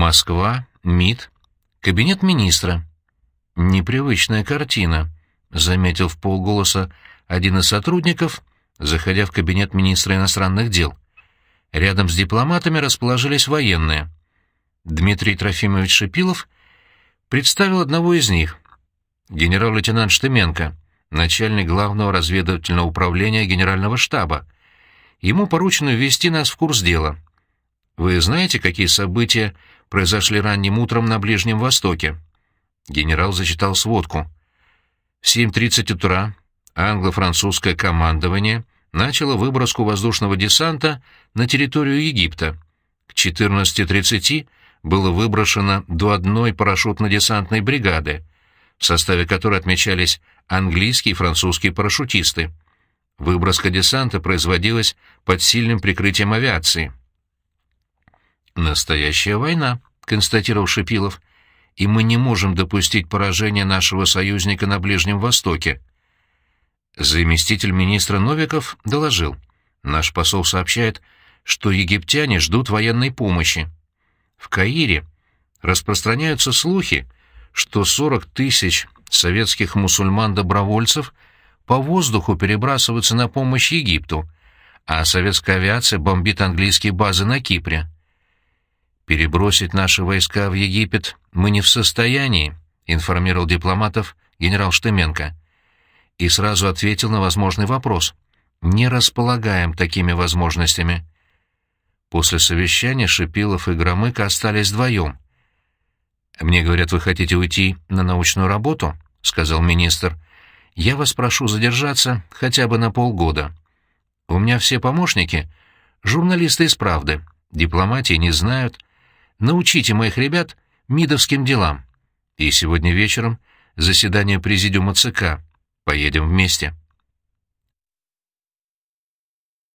Москва, МИД, кабинет министра. Непривычная картина, заметил в полголоса один из сотрудников, заходя в кабинет министра иностранных дел. Рядом с дипломатами расположились военные. Дмитрий Трофимович Шипилов представил одного из них, генерал-лейтенант Штеменко, начальник главного разведывательного управления генерального штаба. Ему поручено ввести нас в курс дела. Вы знаете, какие события произошли ранним утром на Ближнем Востоке?» Генерал зачитал сводку. В 7.30 утра англо-французское командование начало выброску воздушного десанта на территорию Египта. К 14.30 было выброшено до одной парашютно-десантной бригады, в составе которой отмечались английские и французские парашютисты. Выброска десанта производилась под сильным прикрытием авиации. «Настоящая война», — констатировал Шипилов, — «и мы не можем допустить поражения нашего союзника на Ближнем Востоке». Заместитель министра Новиков доложил. Наш посол сообщает, что египтяне ждут военной помощи. В Каире распространяются слухи, что 40 тысяч советских мусульман-добровольцев по воздуху перебрасываются на помощь Египту, а советская авиация бомбит английские базы на Кипре. «Перебросить наши войска в Египет мы не в состоянии», — информировал дипломатов генерал Штеменко. И сразу ответил на возможный вопрос. «Не располагаем такими возможностями». После совещания Шипилов и Громыко остались вдвоем. «Мне говорят, вы хотите уйти на научную работу?» — сказал министр. «Я вас прошу задержаться хотя бы на полгода. У меня все помощники — журналисты из «Правды», дипломатии не знают, Научите моих ребят мидовским делам. И сегодня вечером заседание президиума ЦК. Поедем вместе.